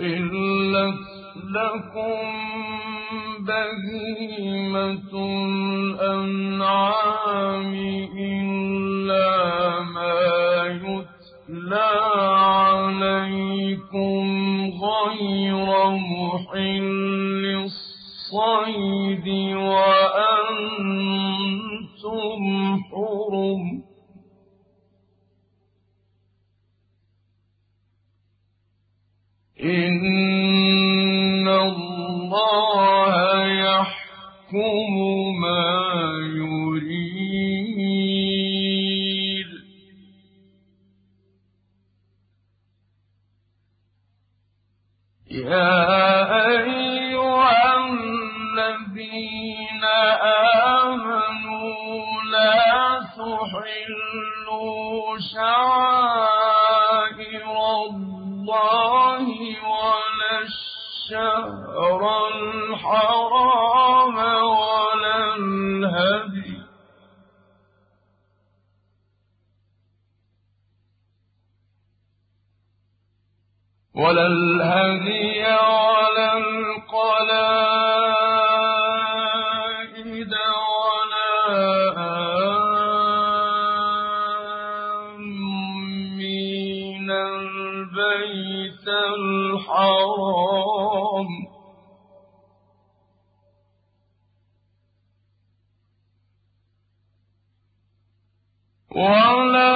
أحلت لكم بهيمة الأنعام إلا ما يتلى عليكم غير محل الصيد وأنتم إن الله يحكم ما يريد. يا أيها الذين آمنوا لا تحلوا شعائر الله الشهر الحرام ولا الهدي ولا الهدي ولا ولا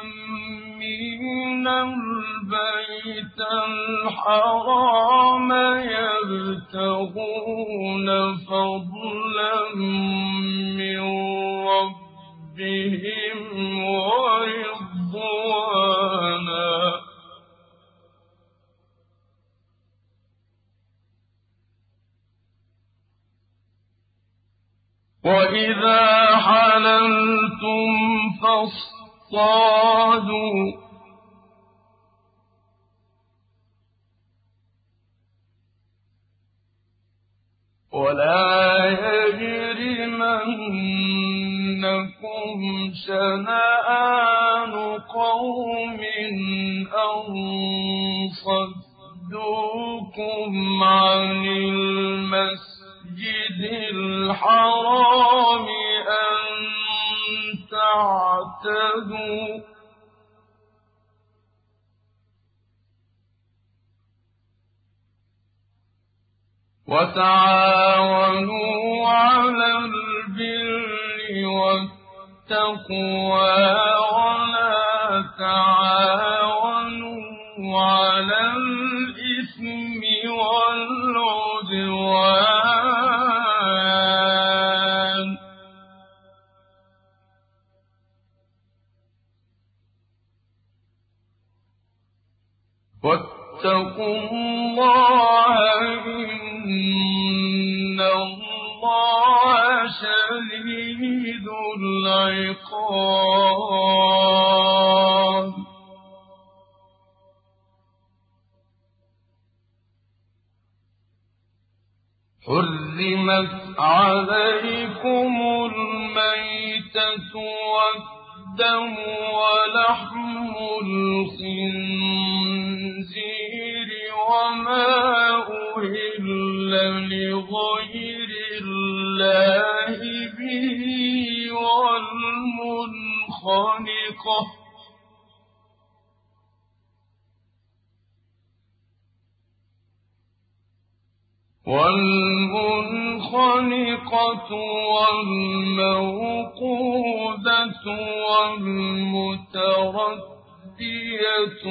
آمين البيت الحرام يبتغون فضلا من ربهم ورضوانا وإذا حللتم فاصطادوا ولا يجرمنكم شنآن قوم أن صدوكم عن المسجد الحرام أن تعتدوا. وتعاونوا على البر والتقوى ولا تعاونوا على الإثم والعدوان. واتقوا الله إن الله شديد العقاب. حرمت عليكم الميتة والدم ولحم الخنزير. أهل لغير الله به والمنخنقة والمنخنقة والموقودة والمتردية الفدية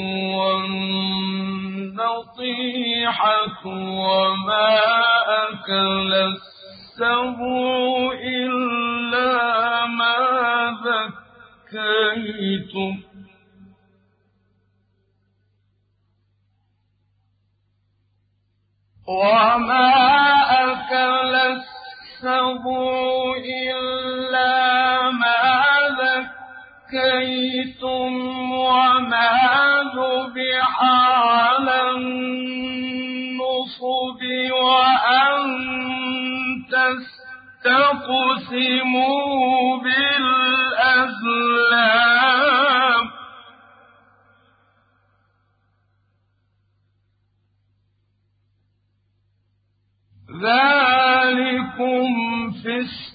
والنطيحة وما أكل السبع إلا ما ذكيتم. وما أكل السبع إلا ما ذكيتم وما ذبح على النصب وأن تستقسموا بالأزلام ذلكم فسق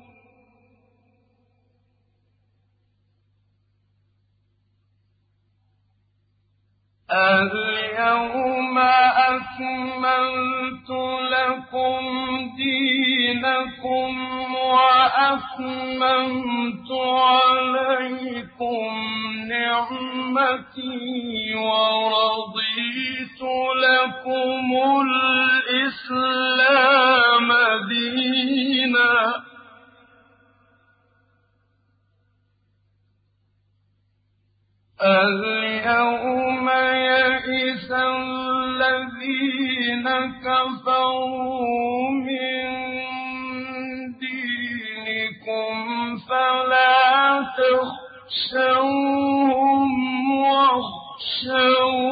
اليوم أكملت لكم دينكم وأتممت عليكم نعمتي ورضيت لكم الإسلام دينا. اليوم يئس الذين كفروا من دينكم فلا تخشوهم واخشون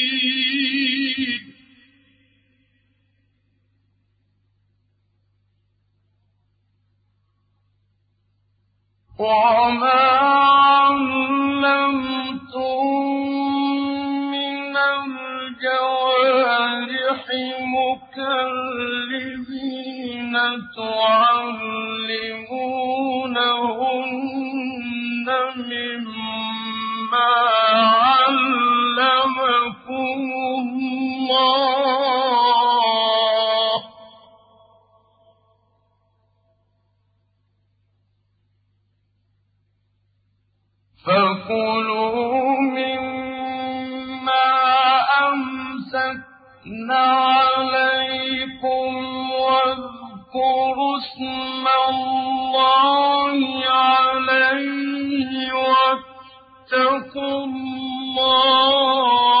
وما علمتم من تعلمونهن مما علمكم الله. فكلوا مما أمسكن عليكم واذكروا اسم الله عليه واتقوا الله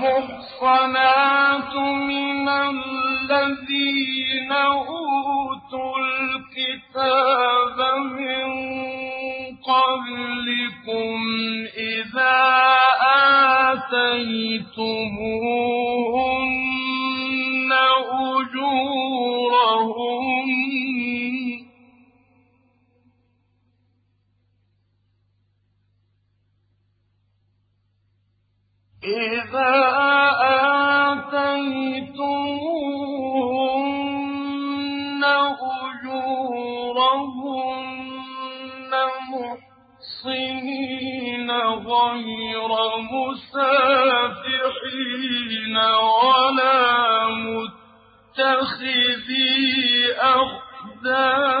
والمحصنات من الذين أوتوا الكتاب من قبلكم إذا آتيتموهن أجورهن إذا آتيتموهن أجورهن محصنين غير مسافحين ولا متخذي أخدان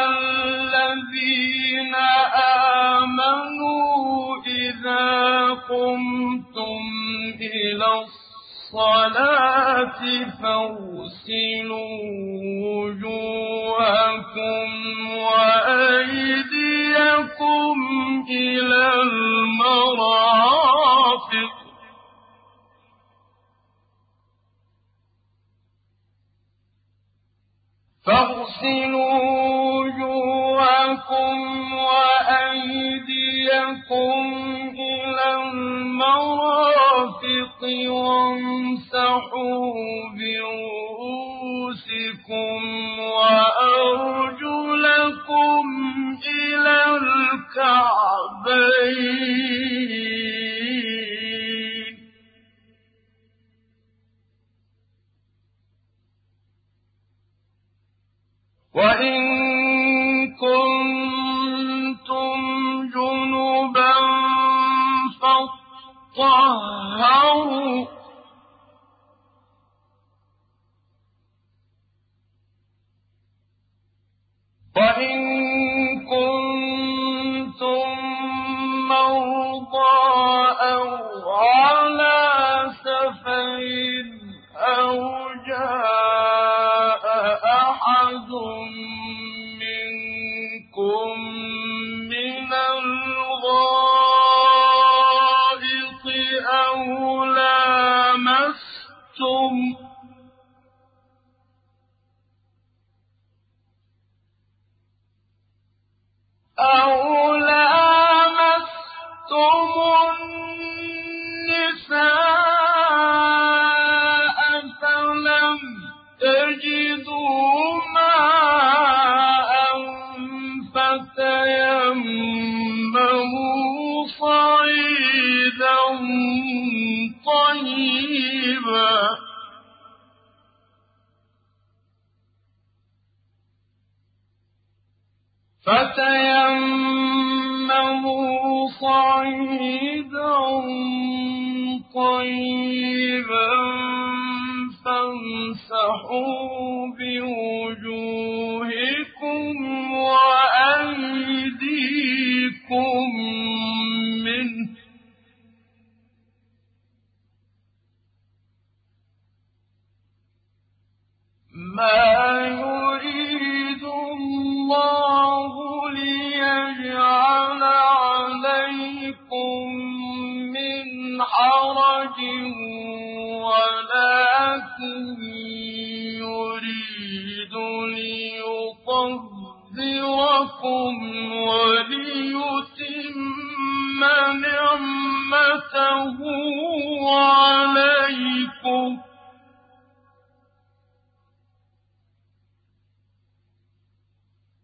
آمنوا إذا قمتم إلى وأيديكم إلى المرافق فاغسلوا وجوهكم وأيديكم إلى المرافق وامسحوا برؤوسكم وأرجلكم إلى الكعبين. وإن كنتم جنبا فاطهروا وإن كنتم مرضى أو على سفر أو جاء طيبا. فتيمموا صعيدا طيبا فامسحوا بوجوهكم وأيديكم منه ما يريد الله ليجعل عليكم من حرج يريد وليتم نعمته عليكم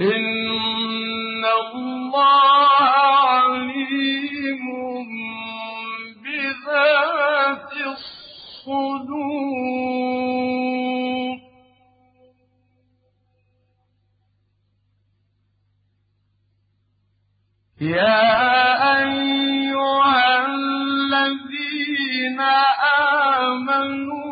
إن الله عليم بذات الصدور يا أيها الذين آمنوا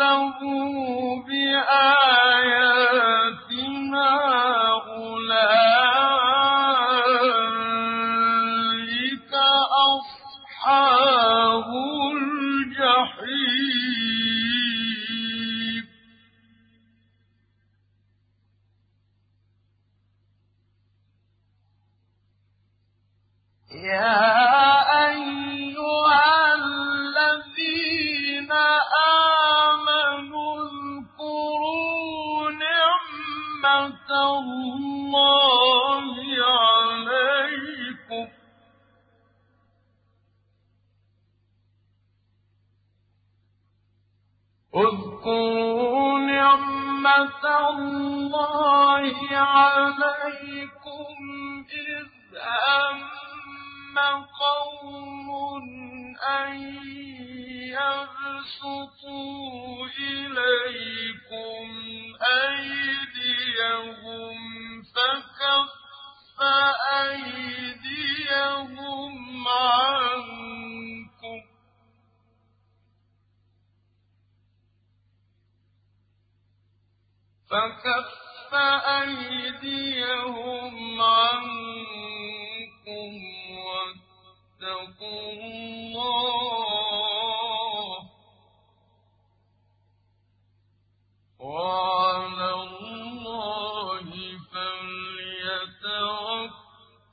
وكذبوا بآياتنا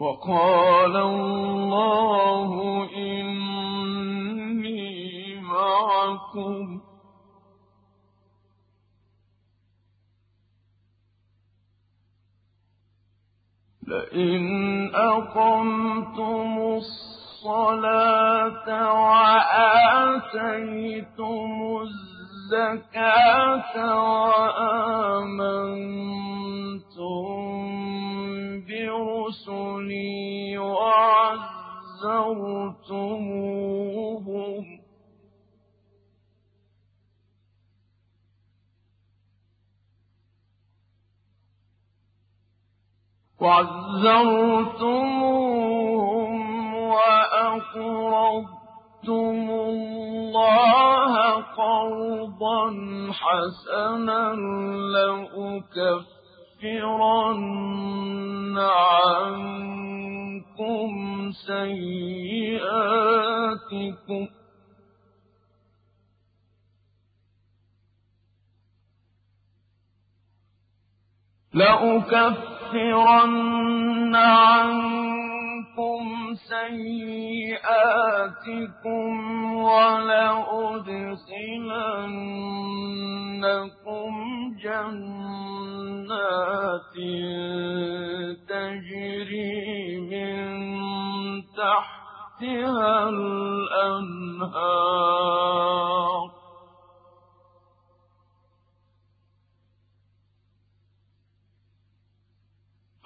وقال الله إني معكم. لئن أقمتم الصلاة وآتيتم الزكاة وآمنتم برسلي وعزرتموهم وعزرتموهم وأقرضتم الله قرضا حسنا لأكفرن عنكم سيئاتكم لأكفرن عنكم سيئاتكم ولأدخلنكم جنات تجري من تحتها الأنهار.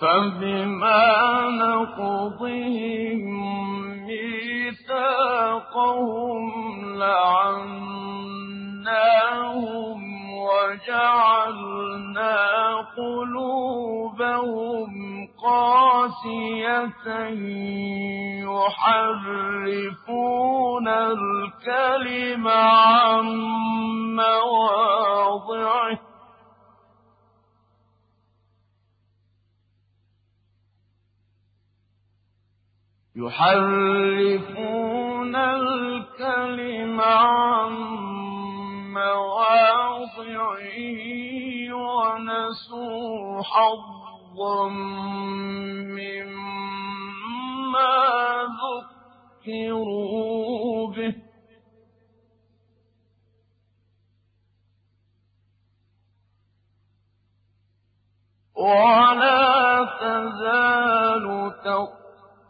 فبما نقضهم ميثاقهم لعناهم وجعلنا قلوبهم قاسية يحرفون الكلم عن مواضعه يحرفون الكلم عن ونسوا حظا مما ذكروا به. ولا تزال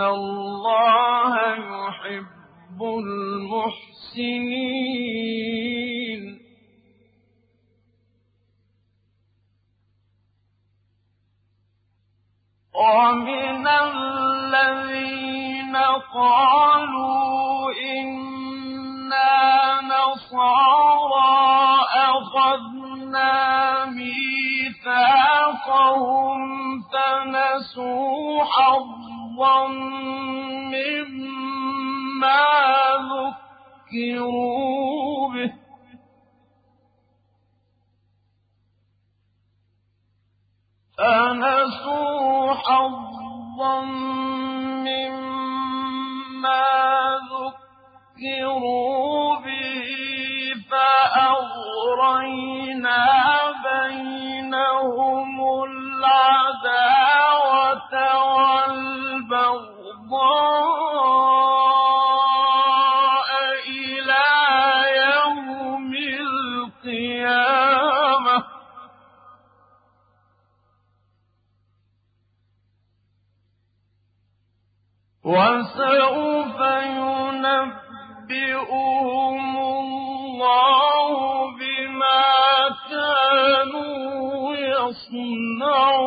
الله يحب المحسنين ومن الذين قالوا إنا نصارى أخذنا ميثاقهم فنسوا حظا مما ذكروا به فنسوا حظا مما ذكروا به فأغرينا بينهم العداوة إلى يوم القيامة. وسوف ينبئهم الله بما كانوا يصنعون.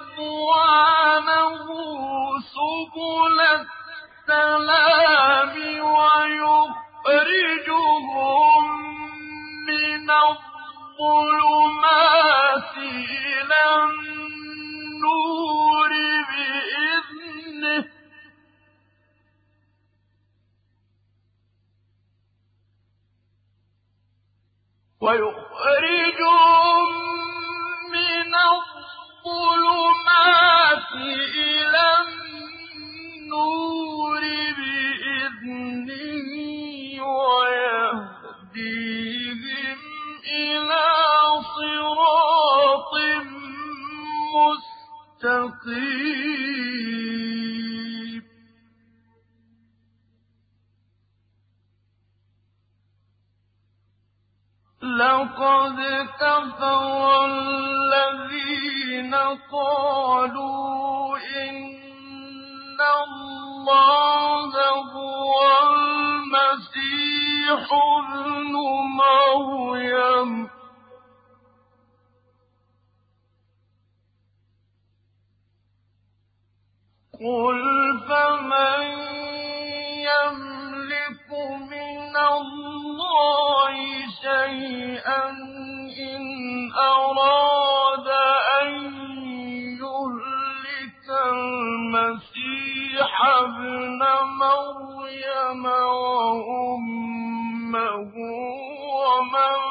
رضوانه سبل السلام ويخرجهم من الظلمات إلى النور بإذنه. ويخرجهم من الظلمات إلى النور بإذنه ويهديهم إلى صراط مستقيم. لقد كفر الذين قالوا إن الله هو المسيح ابن مريم. قل فمن يملك من الله شيئا إن أراد أن يهلك المسيح ابن مريم وأمه ومن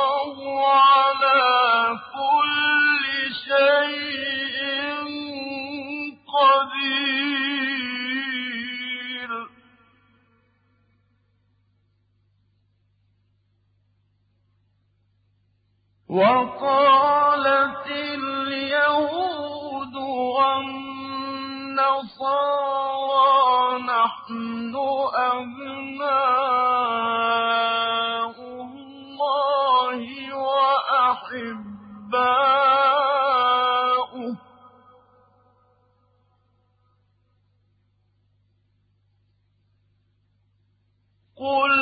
وقالت اليهود والنصارى نحن أبناء الله وأحباؤه. قل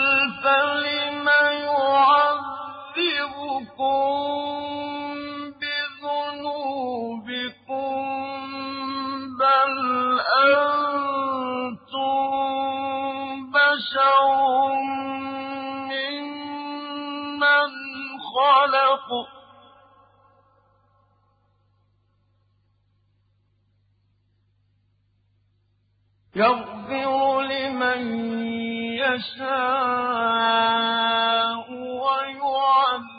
فلم يعذبكم يغفر لمن يشاء ويعذب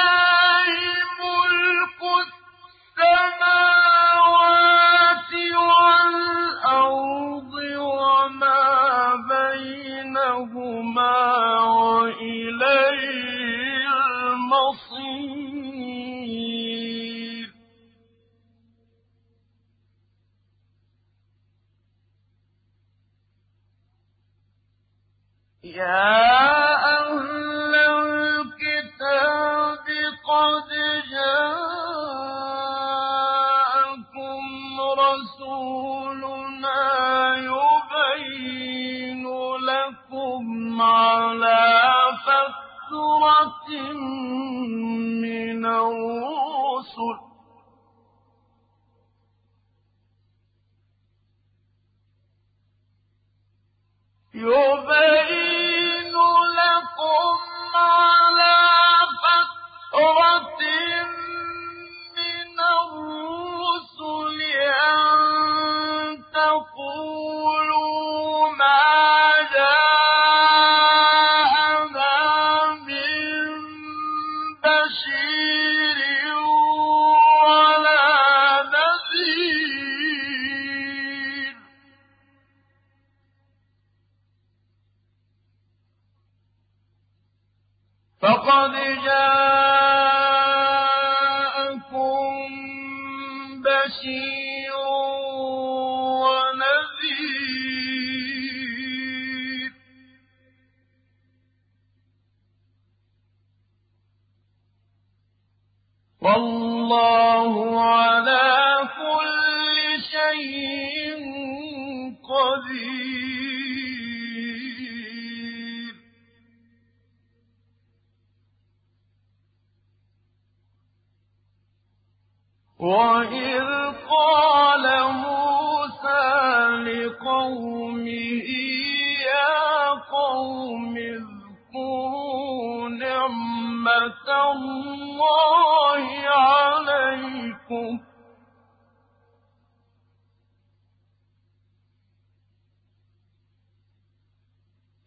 على فترة من الرسل يبين لكم على فترة والله على كل شيء قدير. وإذ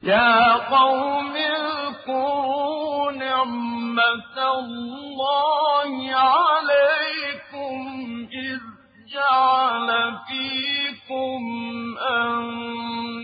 يا قوم اذكروا نعمة الله عليكم إذ جعل فيكم أنبياء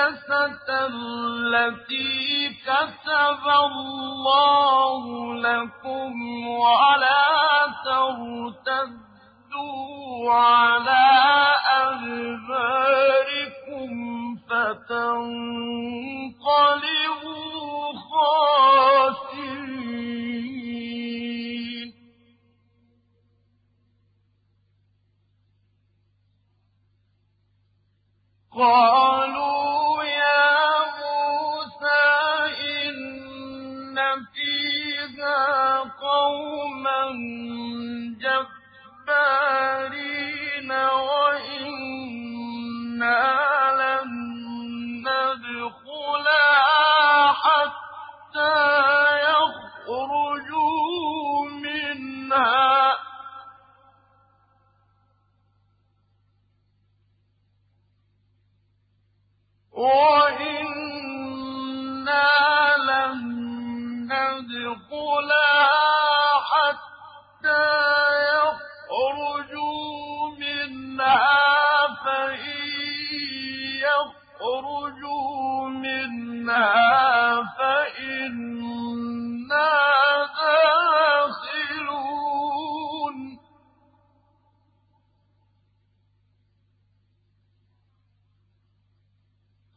المقدسة التي كتب الله لكم ولا ترتدوا على أدباركم فتنقلبوا خاسرين قالوا جبارين وإنا لن ندخلها حتى يخرجوا منها وإنا لن ندخلها حتى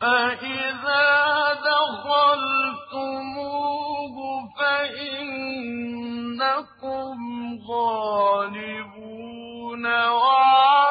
فإذا دخلتموه فإنكم غالبون وعلى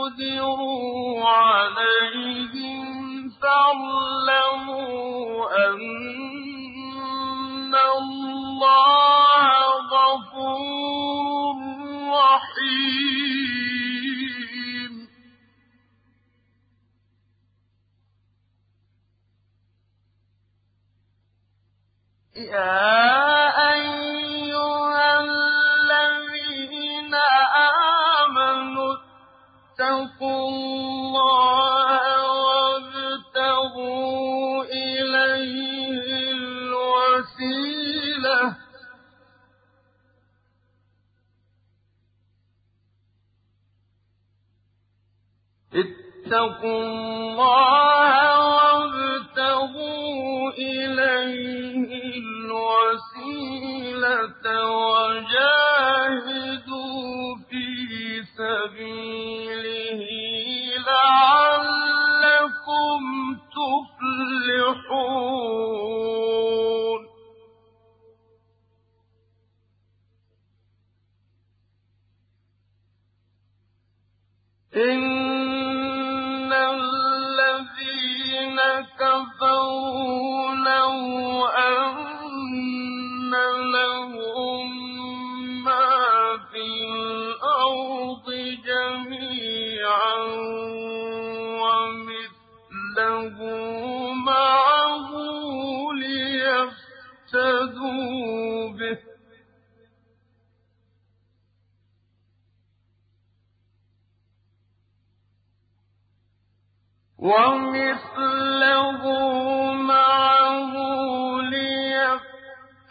تقدروا عليهم فاعلموا أن الله غفور رحيم. يا اتقوا وَمِثْلَهُ مَعَهُ لِيَفْتَدُوا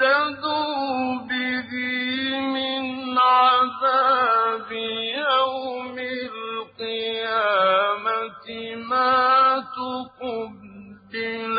بِهِ مِنْ عَذَابِ يَوْمِ الْقِيَامَةِ مَا تُقُبِّلَ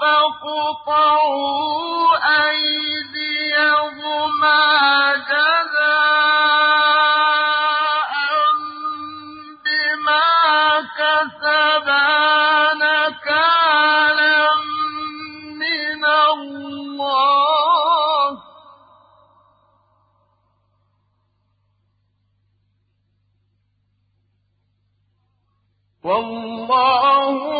فَاقْطَعُوا جَزَاءً بِمَا مِّنَ اللَّهِ ۗ. وَاللَّهُ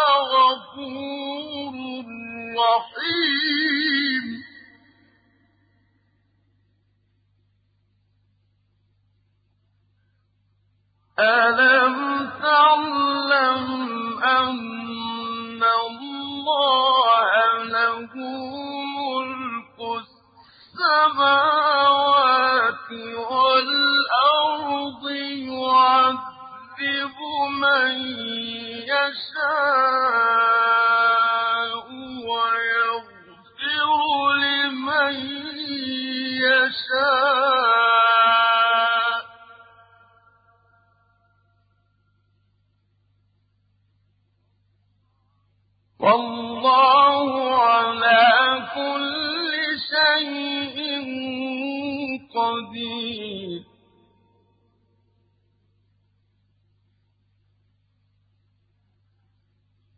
رَّحِيمٌ أَلَمْ تَعْلَمْ أَنَّ اللَّهَ لَهُ مُلْكُ السَّمَاوَاتِ وَالْأَرْضِ يُعَذِّبُ مَن يَشَاءُ. لِمَن يَشَاءُ ۗ. وَاللَّهُ عَلَىٰ كُلِّ شَيْءٍ قَدِيرٌ.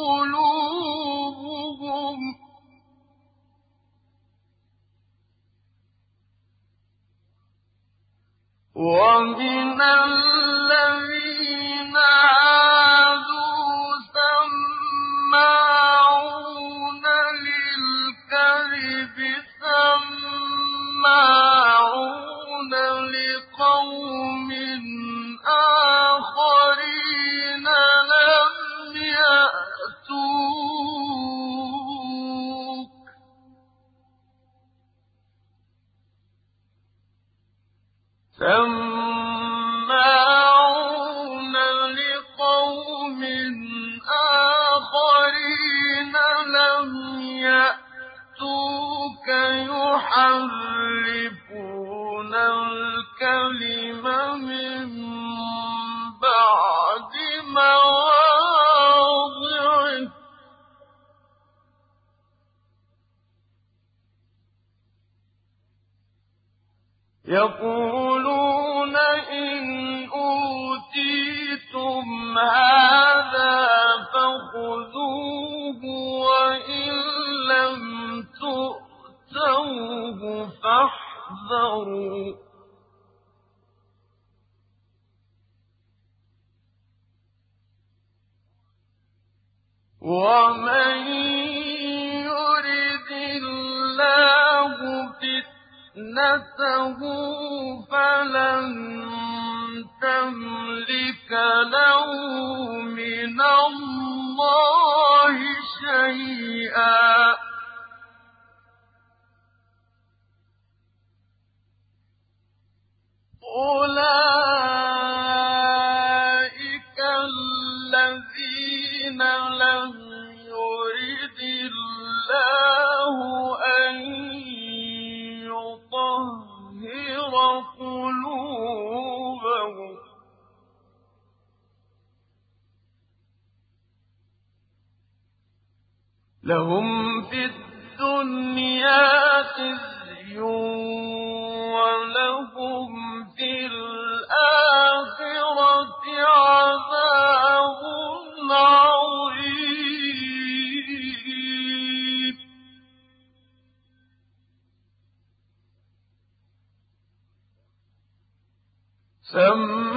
قُلُوبُهُمْ ۛ وَمِنَ الَّذِينَ هَادُوا سَمَّاعُونَ لِلْكَذِبِ سَمَّاعُونَ لِقَوْمٍ آخَرِينَ سَمَّاعُونَ لِقَوْمٍ آخَرِينَ لَمْ يَأْتُوكَ يُحَرِّفُونَ الْكَلِمَ مِن بَعْدِ مَوَاضِعِهِ ۖ يَقُولُونَ إِنْ أُوتِيتُمْ هَٰذَا فَخُذُوهُ وَإِن لَّمْ تُؤْتَوْهُ فَاحْذَرُوا ۚ. ومن يرد الله فتنته فلن تملك له من الله شيئا. أولئك الذين لم يرد الله قلوبهم لهم في الدنيا خزي سماعون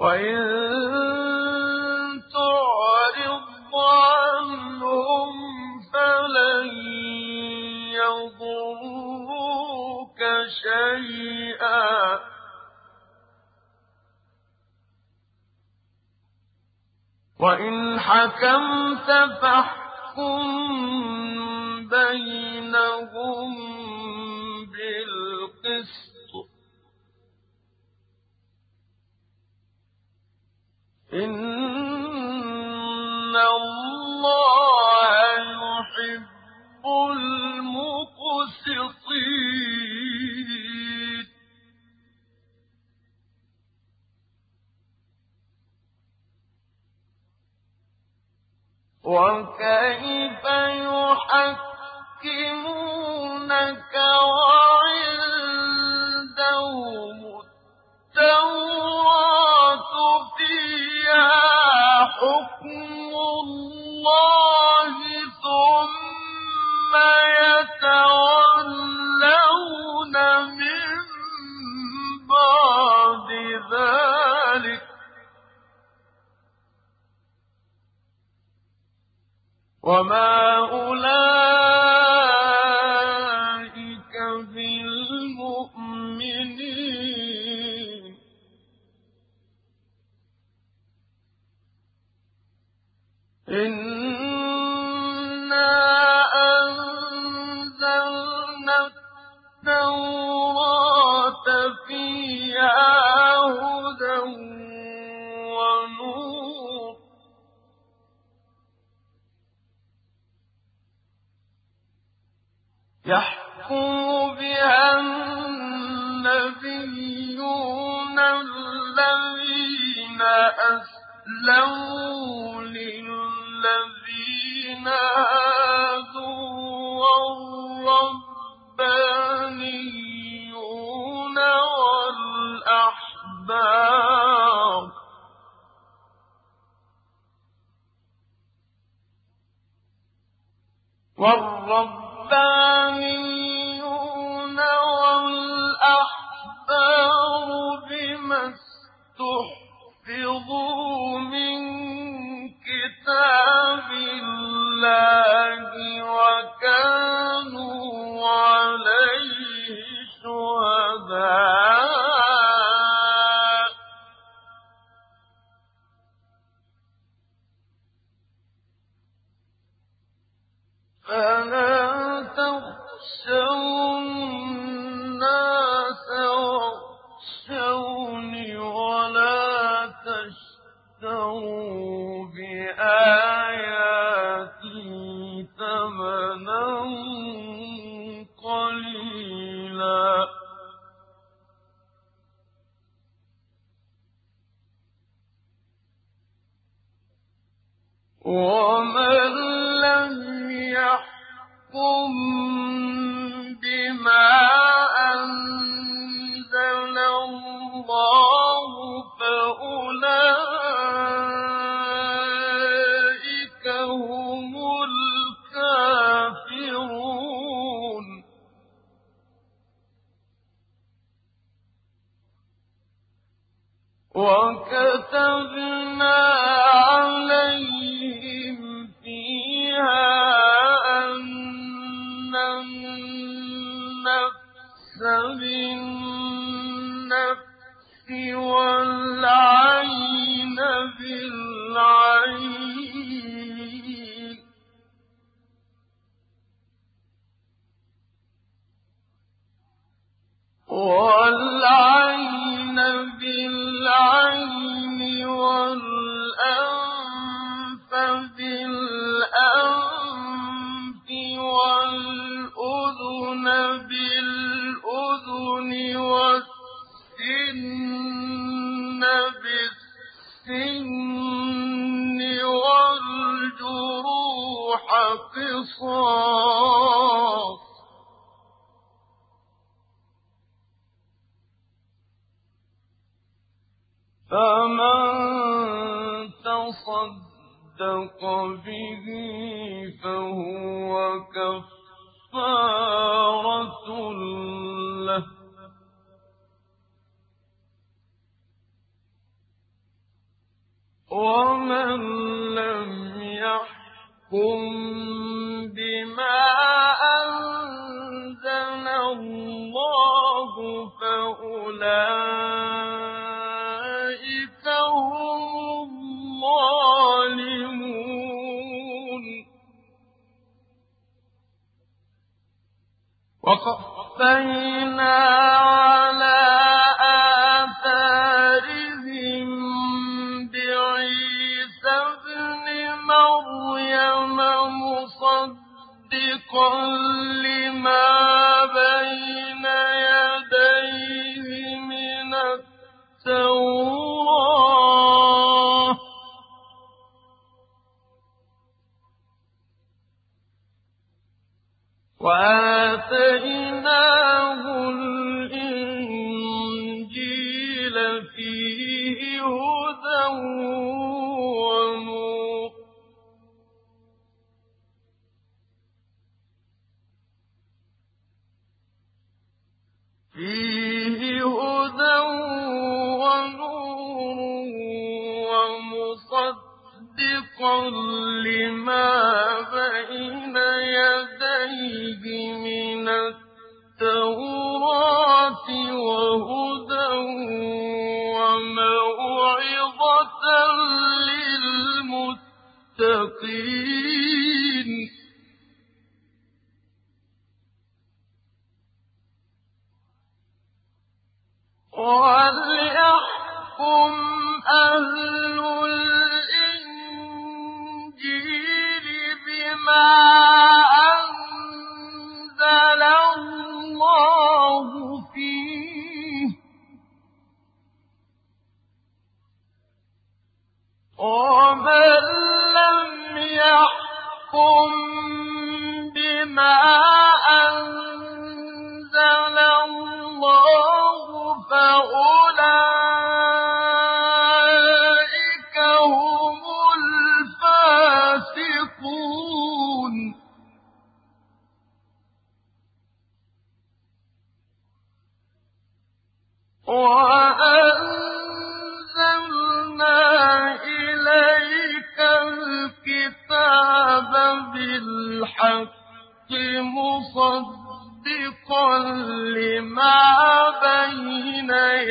وإن تعرض عنهم فلن يضروك شيئا وإن حكمت فاحكم بينهم بالقسط إن الله يحب المقسطين وكيف يحكمونك وعندهم التوراة حكم الله ثم يتولون من ذلك. وما أولئك يحكم بها النبيون الذين أسلموا للذين هادوا والربانيون والأحبار والربانيون والأحبار بما استحفظوا من كتاب الله وكانوا عليه شهداء فلا تخشوا الناس واخشوني ولا تشتروا بآياتي ثمنا قليلا. ومن لم يحكم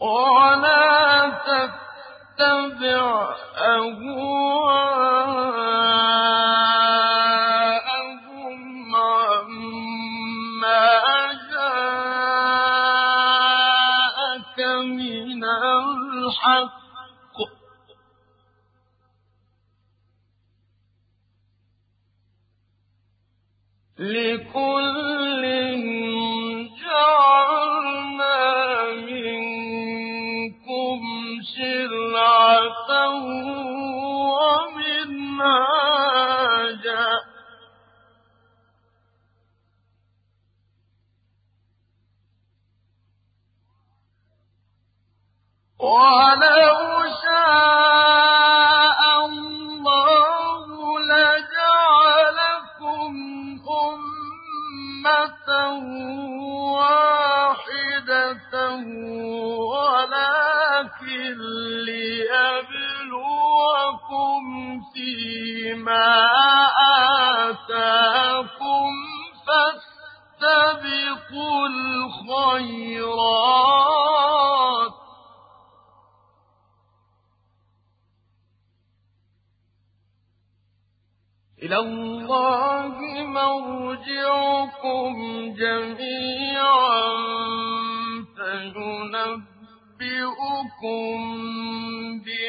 ولا تتبع أهواءهم ليبلوكم فيما آتاكم فاستبقوا الخيرات إلى الله مرجعكم جميعا فينبئكم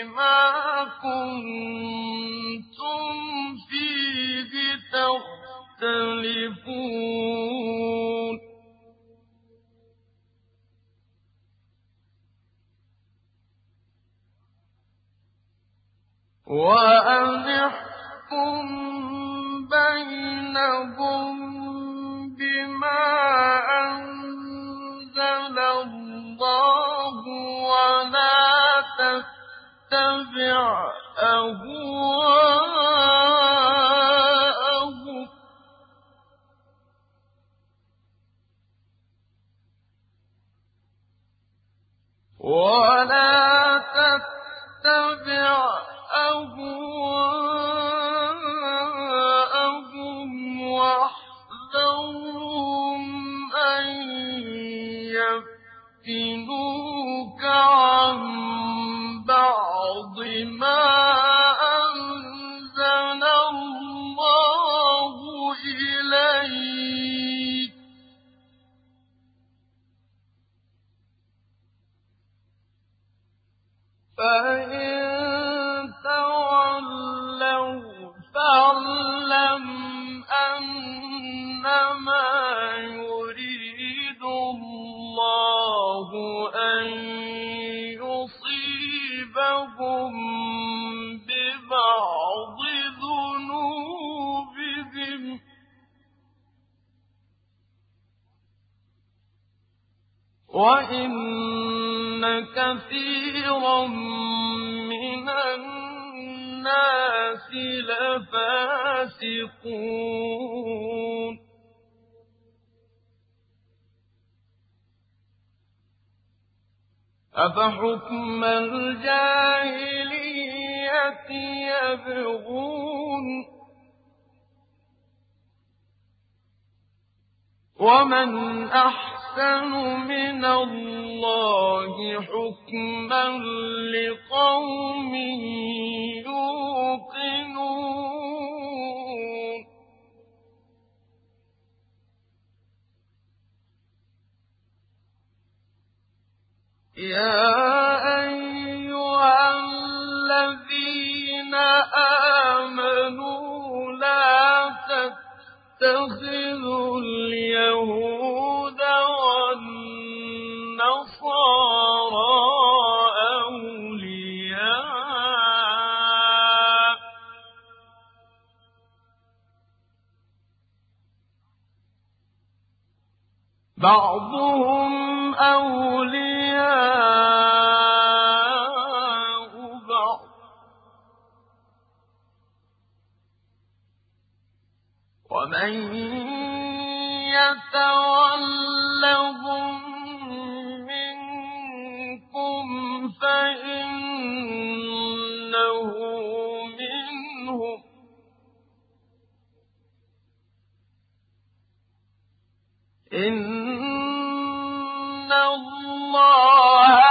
بما كنتم فيه تختلفون. وأن احكم بينهم بما أنزل الله ولا تتبع أهواءهم. ولا تتبع أهواءهم. واحذرهم أن يفتنوك عن فإن تولوا فاعلم أنما يريد الله أن يصيبهم ببعض ذنوبهم وإن كثيرا من الناس لفاسقون. أفحكم الجاهلية يبغون ومن أحسن من الله حكما لقوم يوقنون يا أيها الذين آمنوا اليهود والنصارى أولياء. بعضهم أولياء ومن يتولهم منكم فإنه منهم إن الله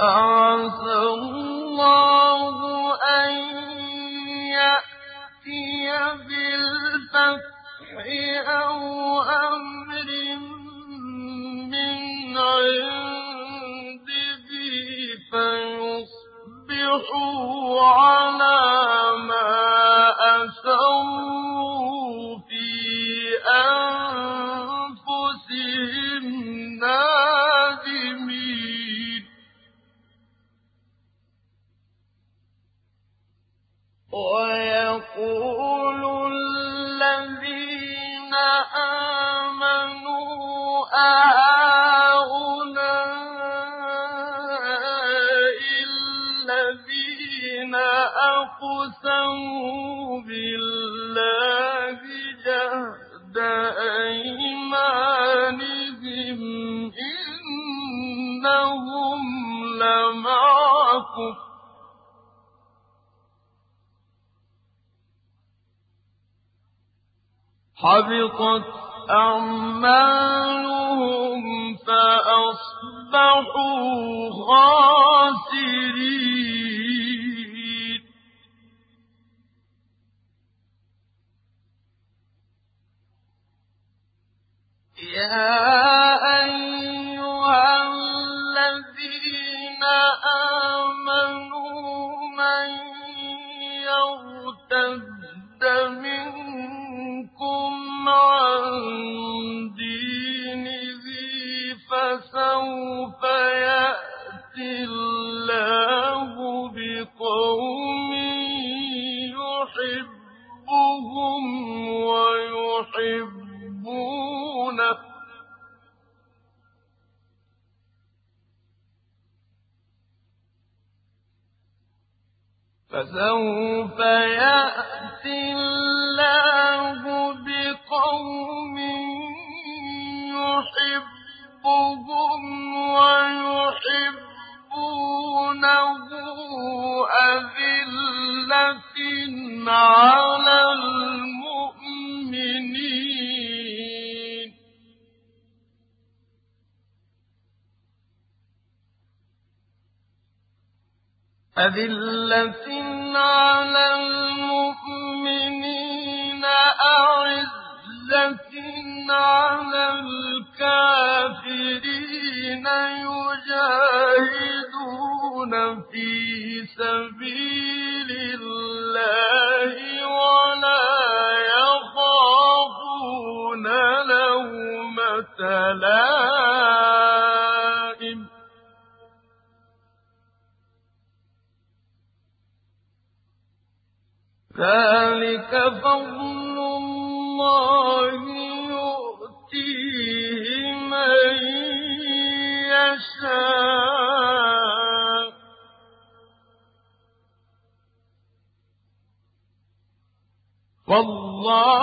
أعسى الله أن يأتي بالفتح أو أمر من عنده فيصبحوا على ما أسروا ويقول الذين آمنوا أهؤلاء الذين أقسموا بالله جهد أيمانهم إنهم لمعكم حبطت أعمالهم فأصبحوا خاسرين. يا أيها الذين آمنوا من يرتد منكم عن دينه فسوف يأتي الله بقوم يحبهم ويحبونه فسوف يأتي الله بقوم يحبهم ويحبونه أذلة على أذلة على المؤمنين أعزة على الكافرين يجاهدون في سبيل الله. ذلك فضل الله يؤتيه من يشاء. والله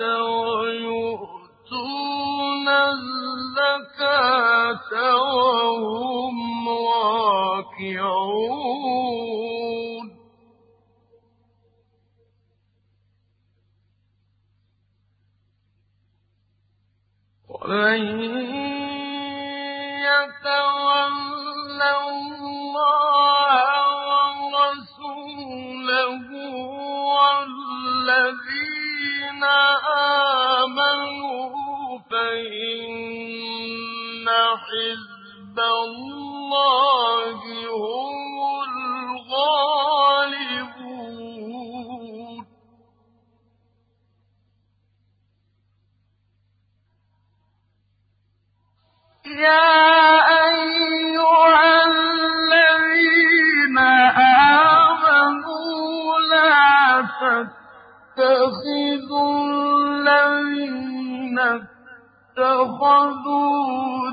الصلاة اتَّخَذُوا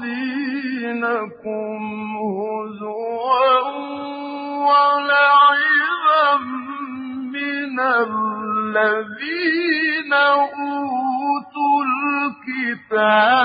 هُزُوًا وَلَعِبًا مِّنَ الَّذِينَ أُوتُوا الْكِتَابَ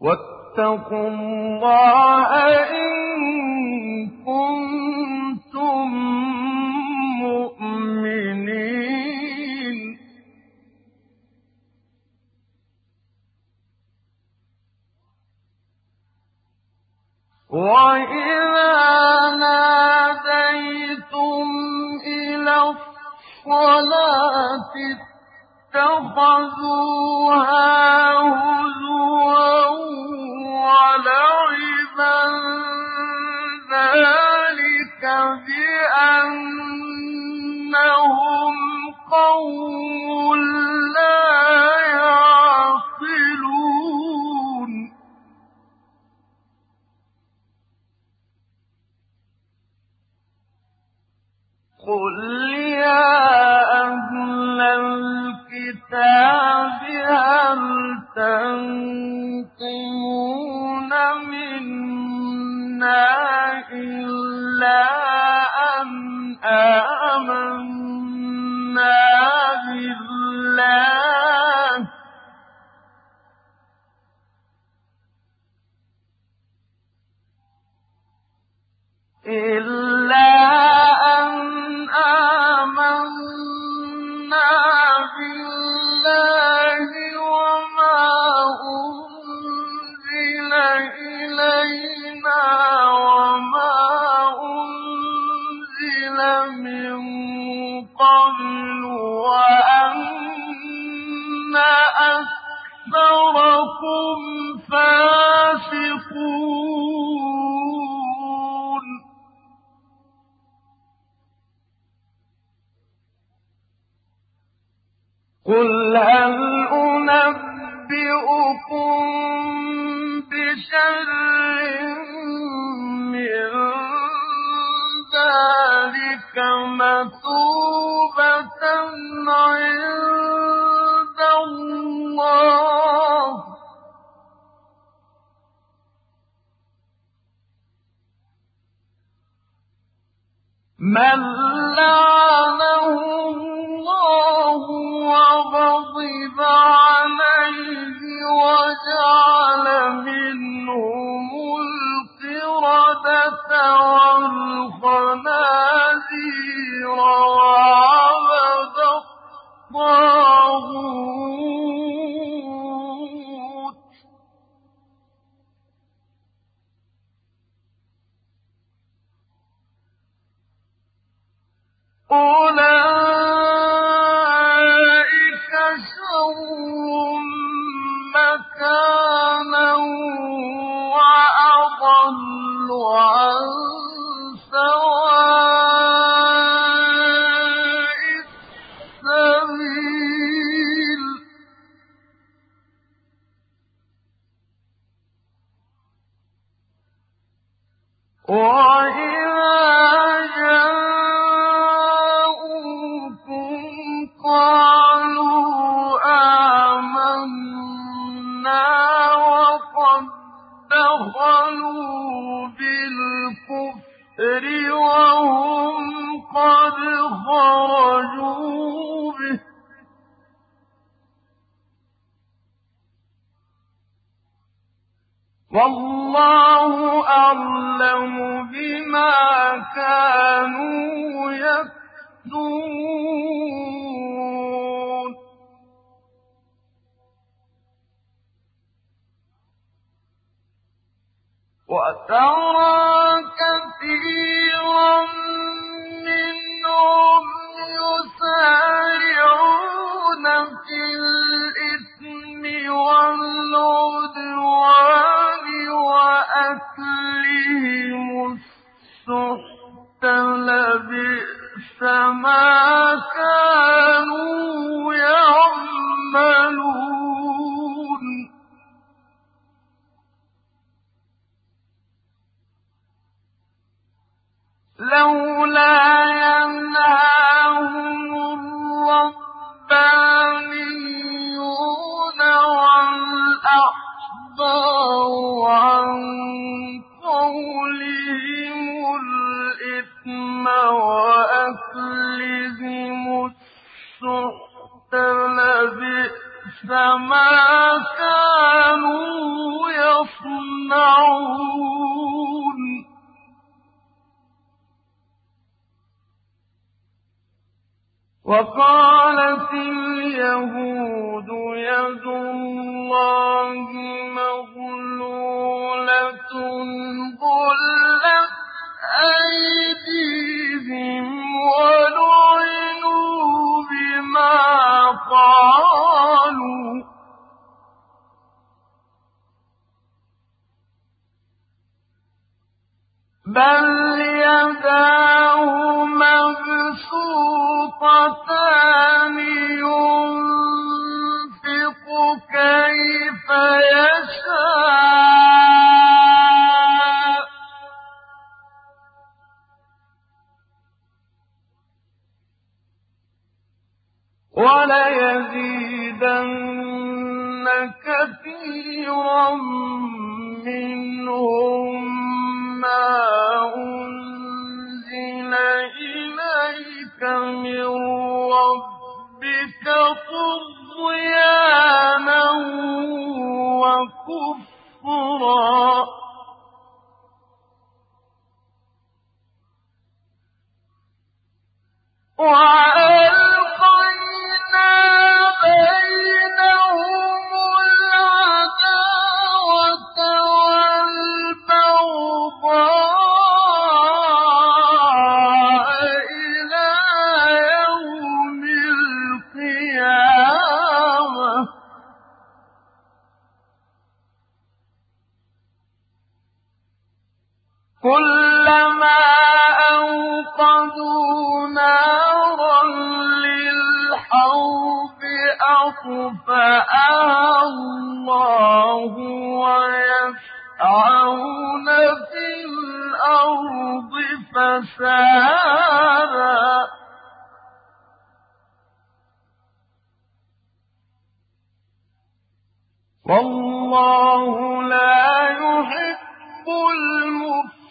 وَاتَّقُوا اللَّهَ إِن كُنتُم مُّؤْمِنِينَ. وَإِذَا نَادَيْتُمْ إِلَى الصَّلَاةِ هُزُوًا وَلَعِبًا ۚ ذَٰلِكَ بِأَنَّهُمْ قَوْمٌ يصنعون وقالت اليهود يد الله مغلولة غلت أيديهم ولعنوا بما قالوا. بل يداه مبسوطتان ينفق كيف يشاء وليزيدن كثيرا منهم ما أنزل إليك من ربك طغيانا وكفرا وألقينا بينهم الله ويسعون في الأرض فسادا. والله لا يحب المفسدين.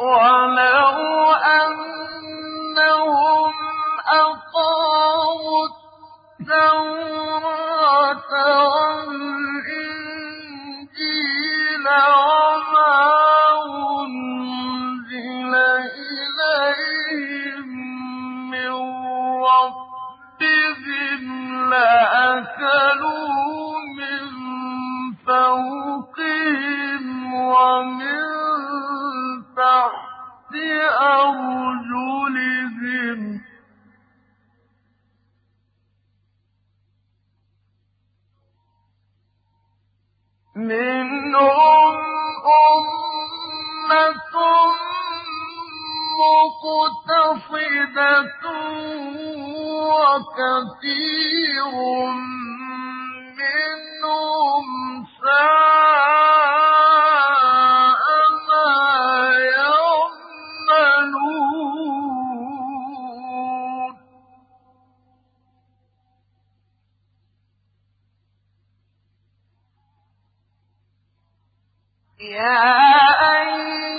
ولو أنهم والإنجيل وما أنزل إليهم من ربهم من فوقهم ومن تحت أرجلهم. منهم أمة مقتصدة وكثير منهم سائر يا أي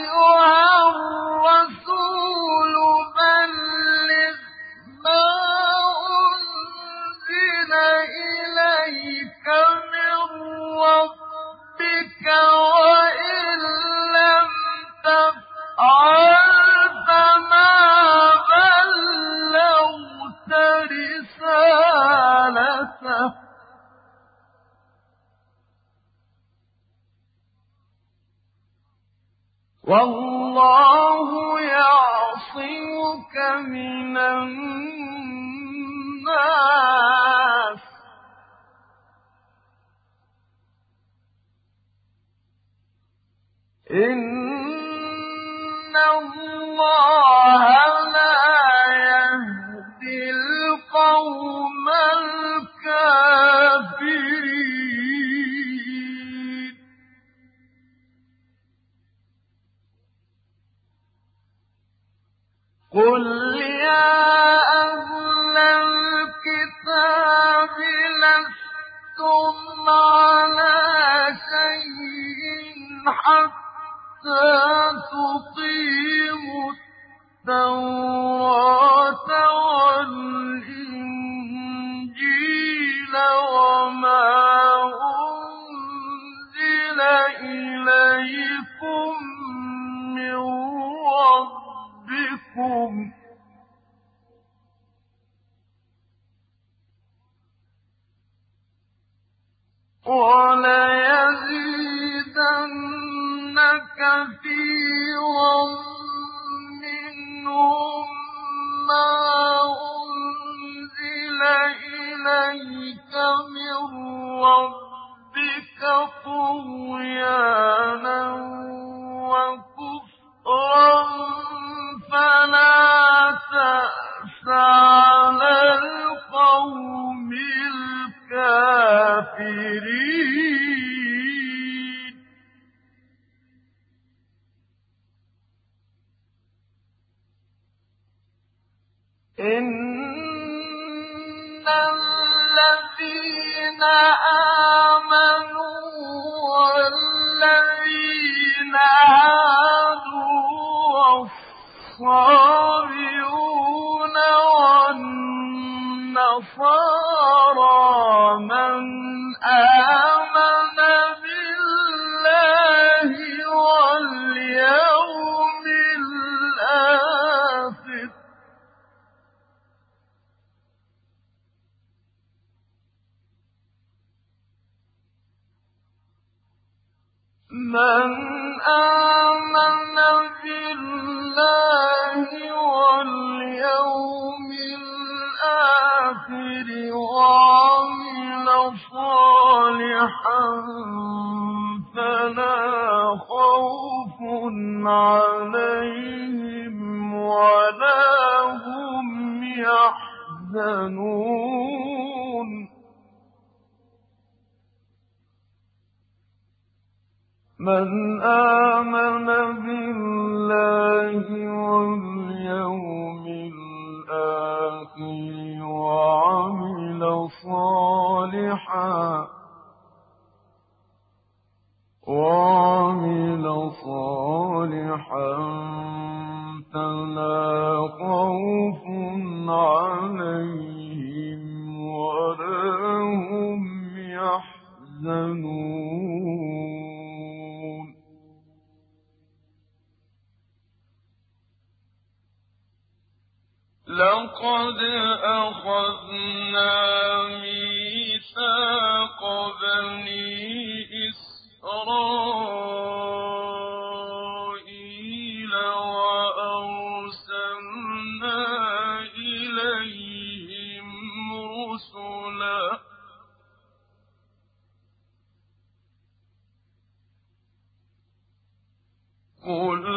كلما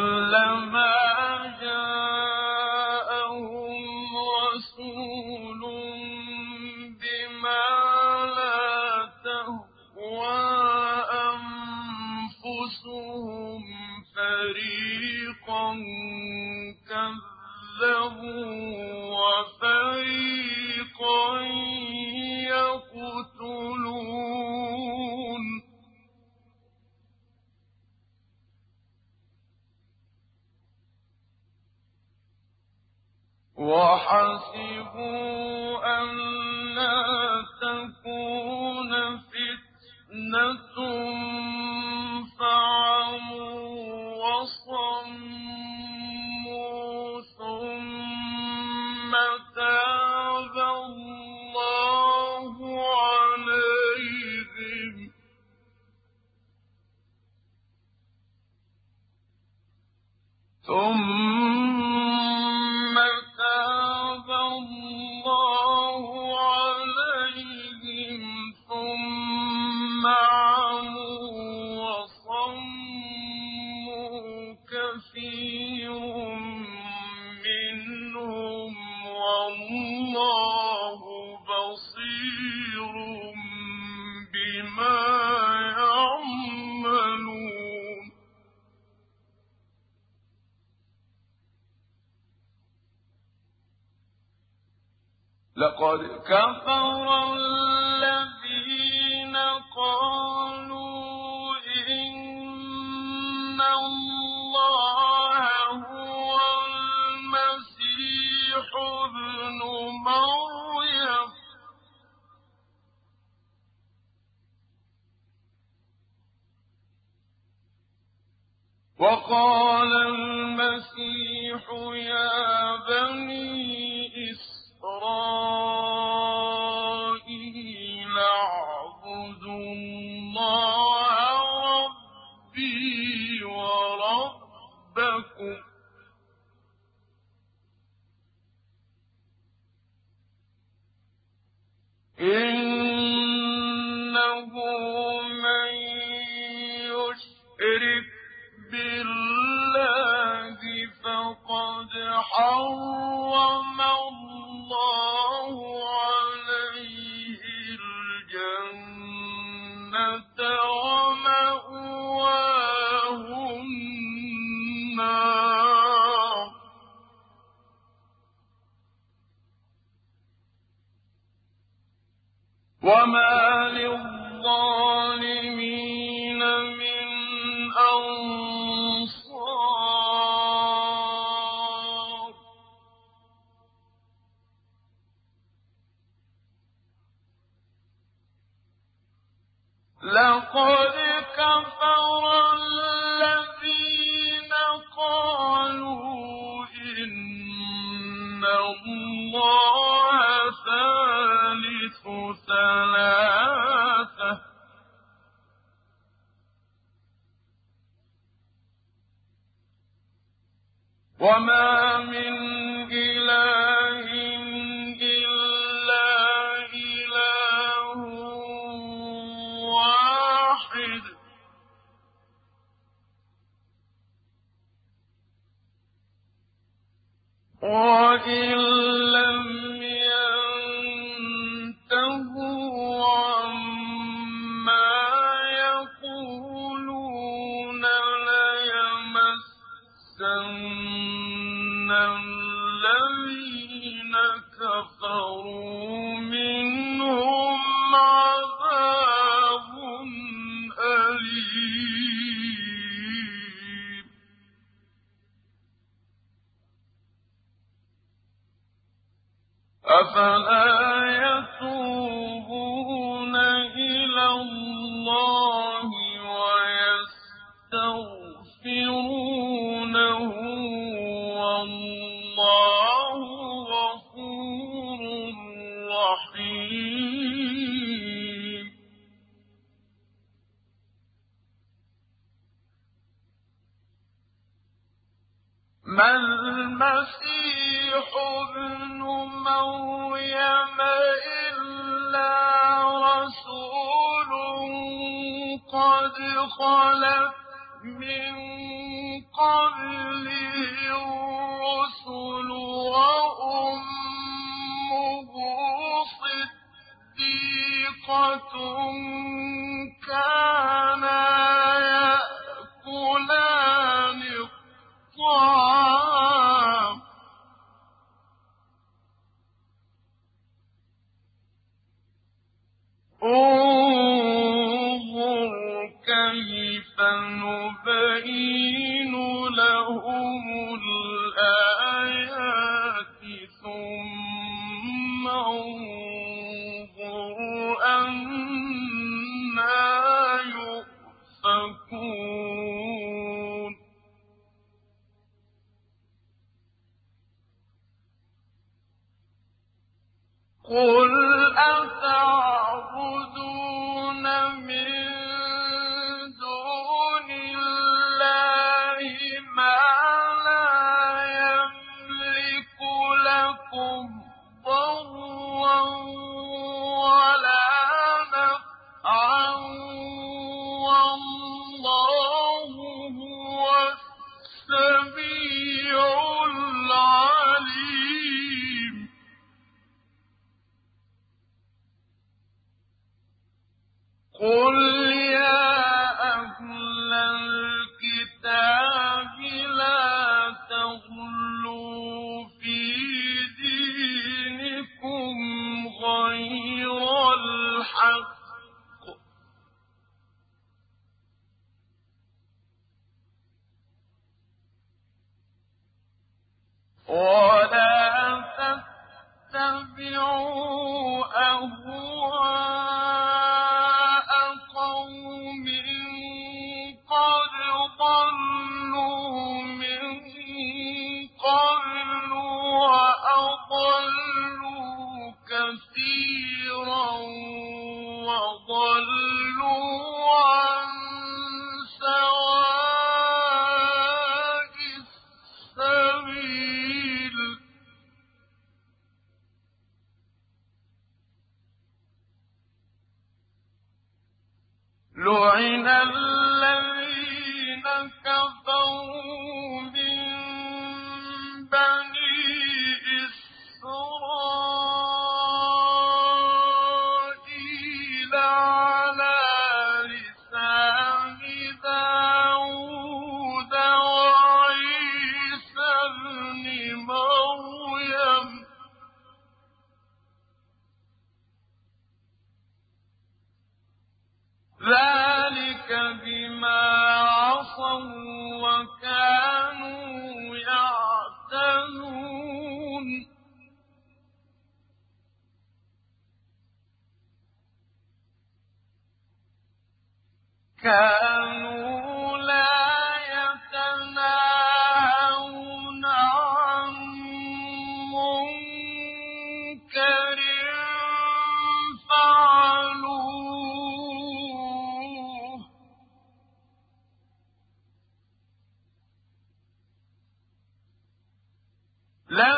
أفلا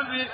لبئس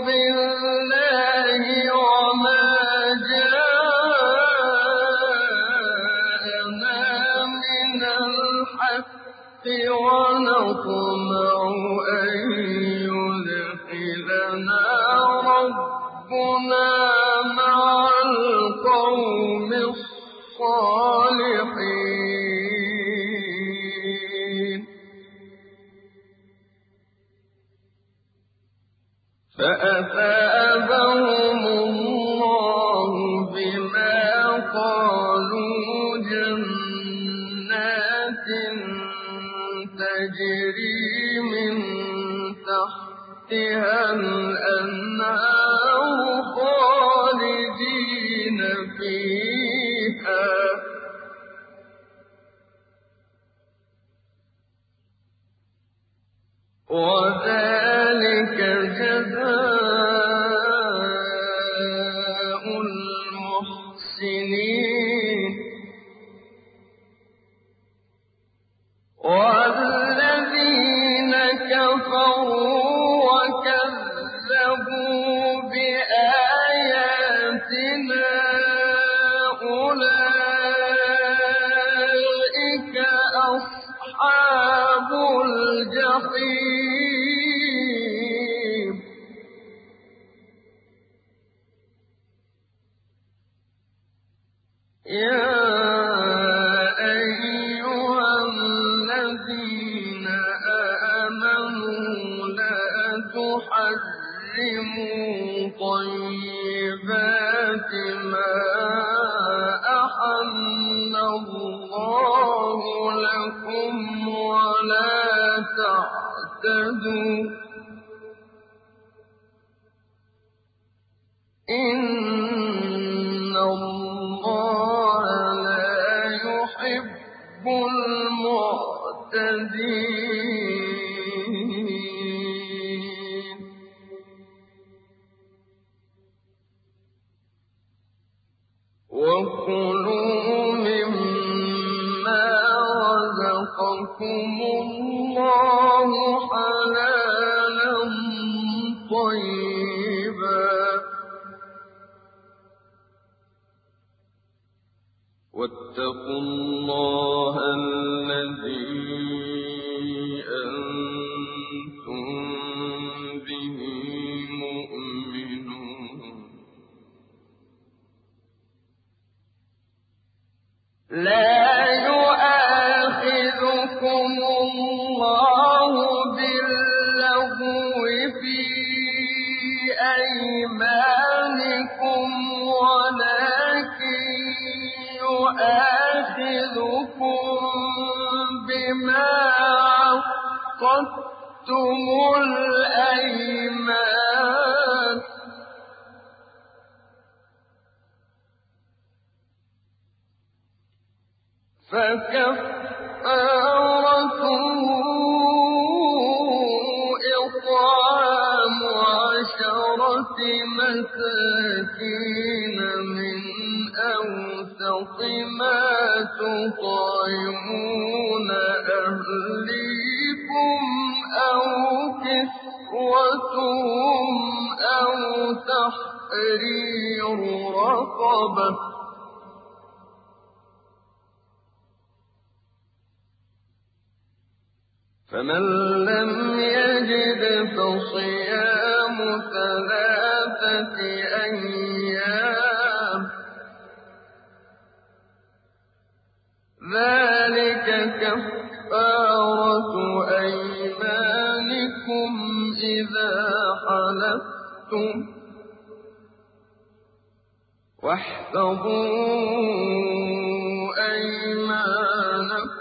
بالله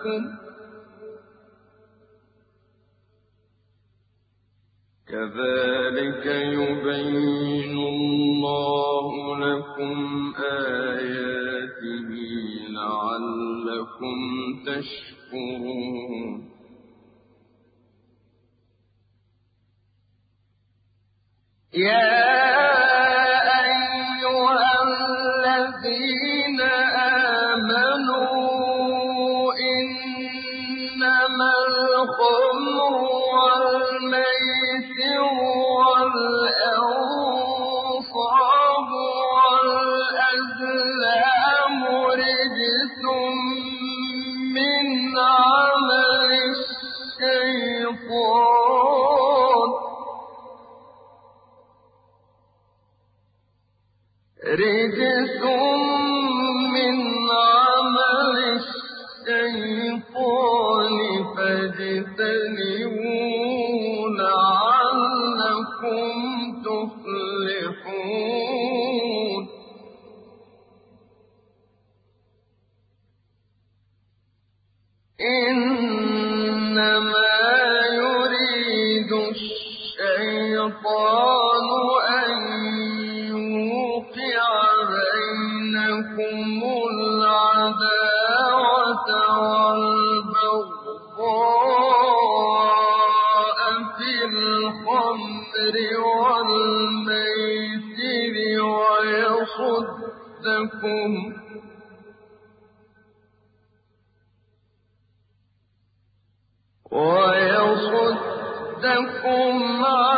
لكم كذلك يبين الله لكم آياته لعلكم تشكرون. يا رجس لكم. ويصدكم عن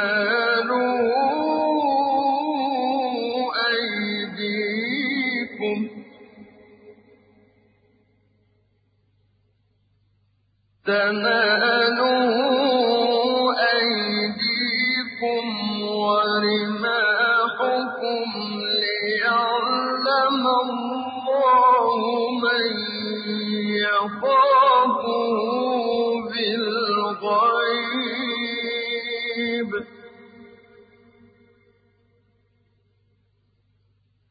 تناله أيديكم تناله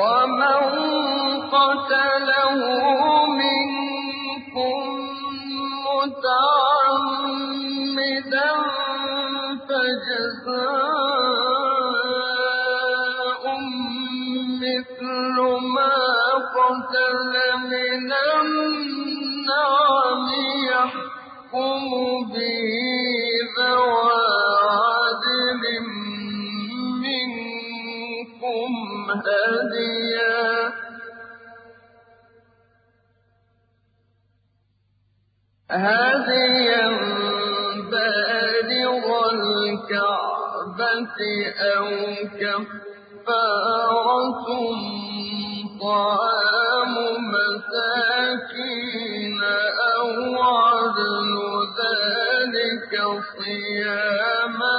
ومن قتله منكم متعمدا فجزاء هديا بالغ الكعبة أو كفارة طعام مساكين أو عدل ذلك صياما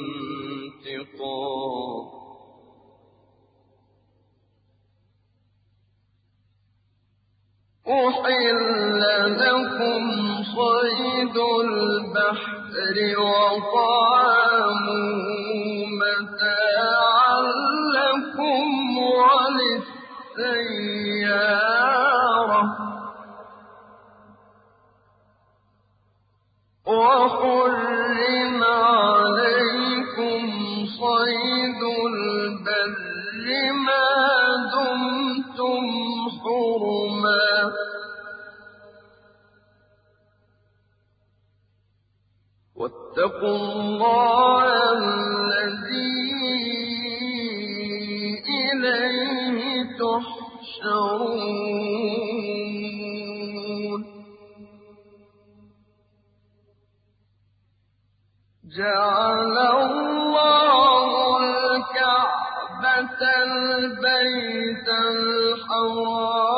أحل لكم صيد البحر وطعامه متاعا لكم وللسيارة وحرم واتقوا الله الذي إليه تحشرون. جعل الله الكعبة البيت الحرام.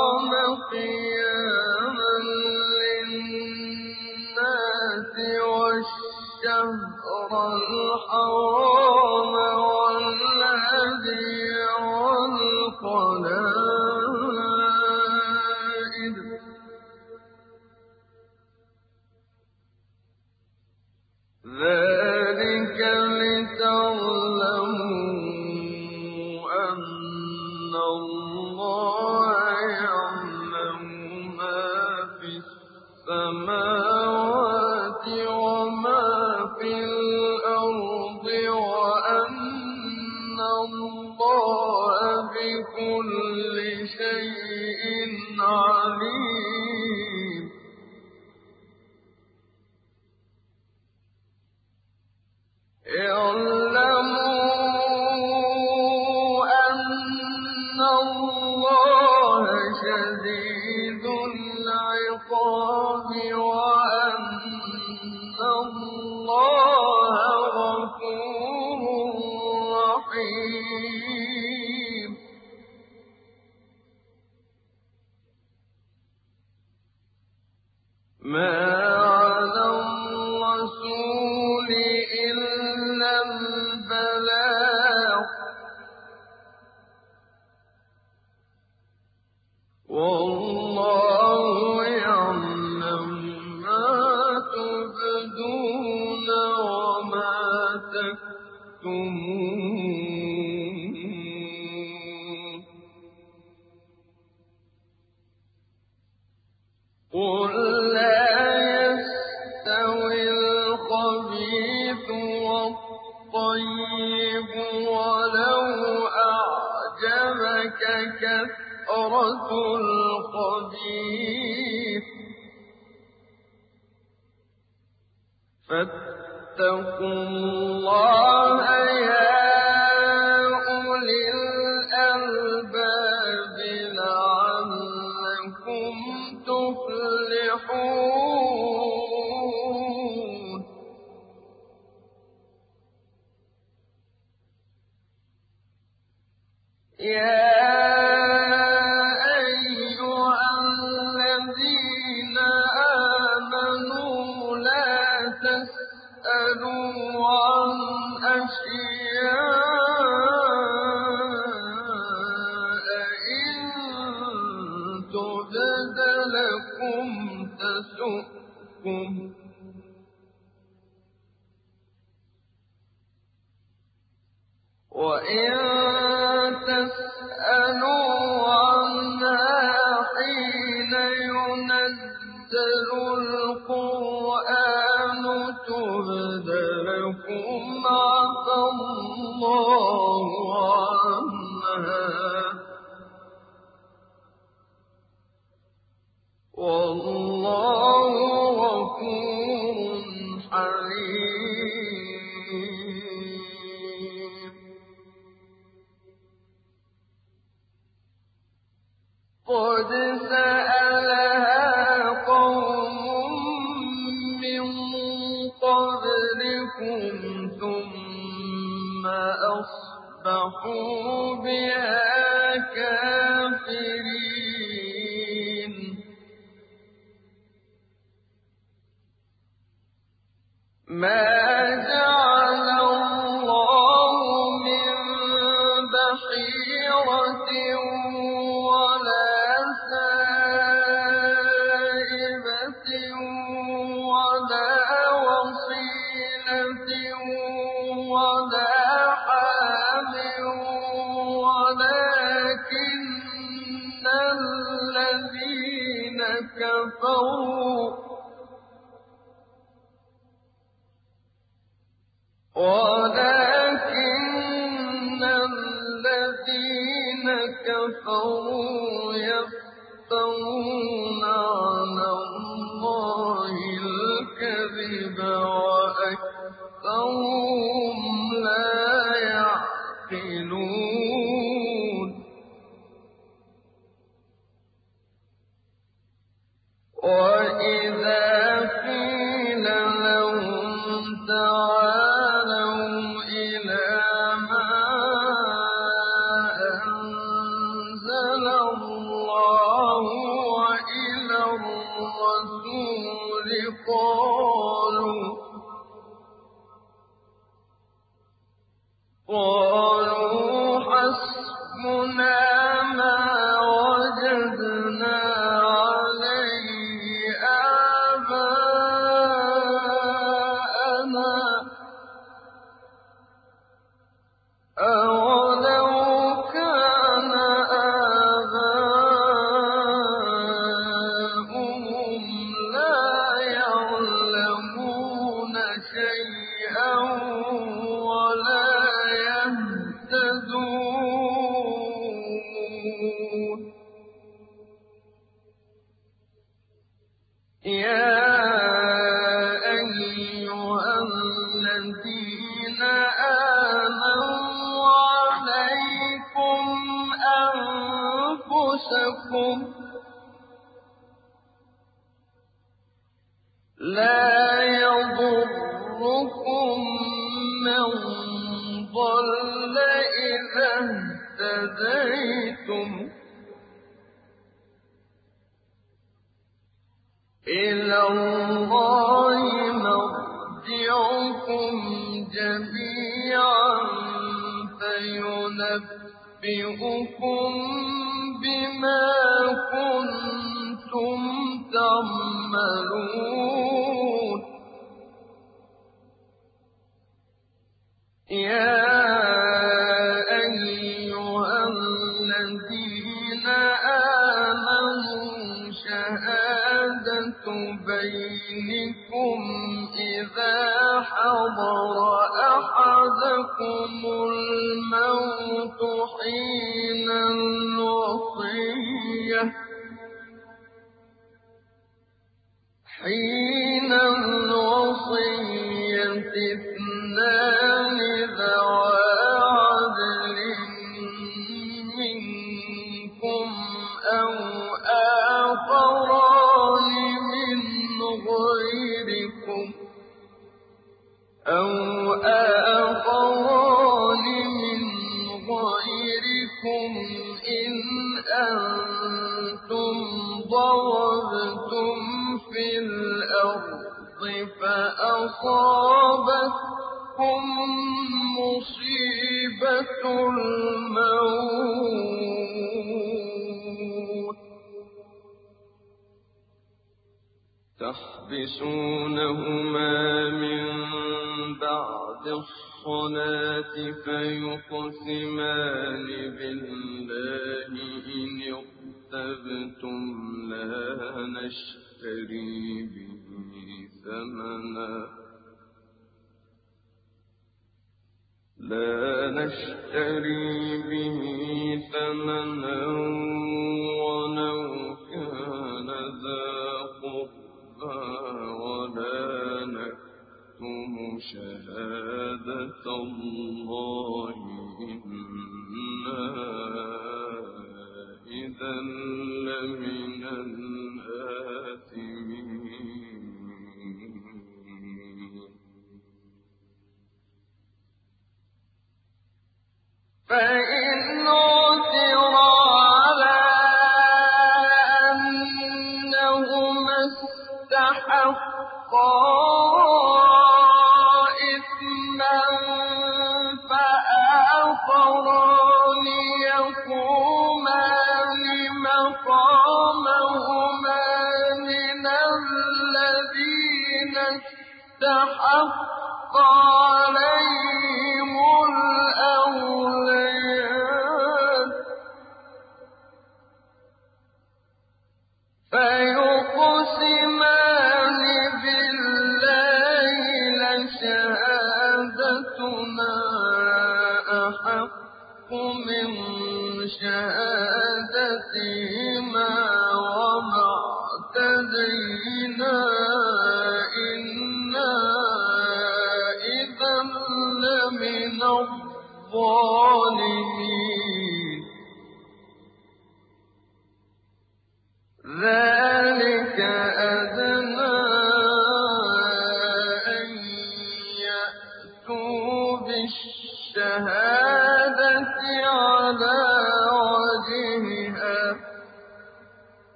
شَهَادَتِهِمَا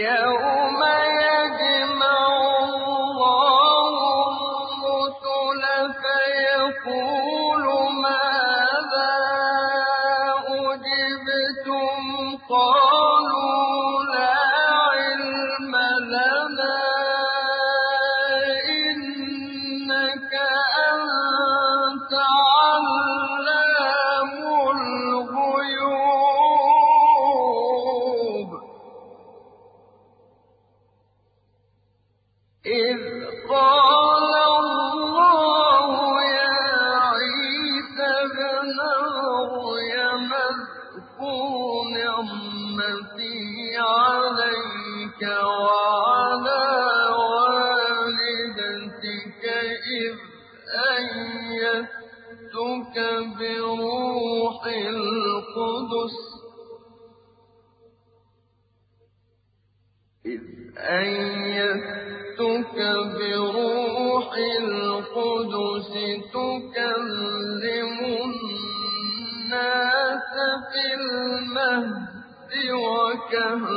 الْفَاسِقِينَ وكهلا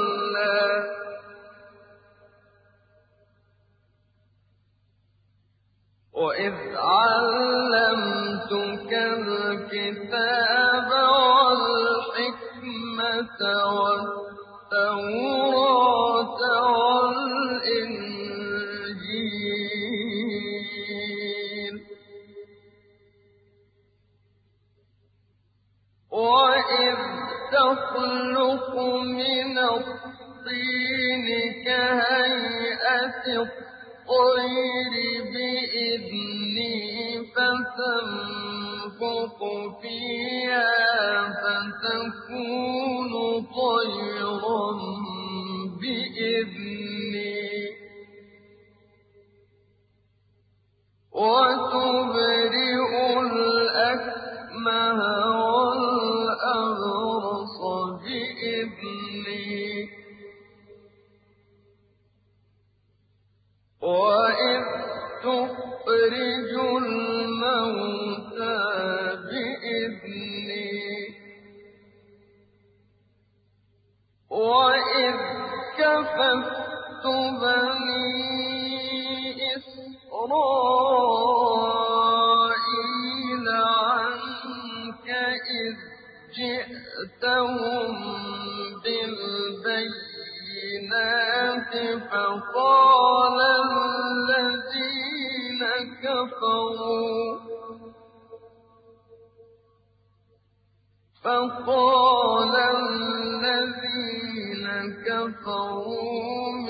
كفروا فقال الذين كفروا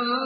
من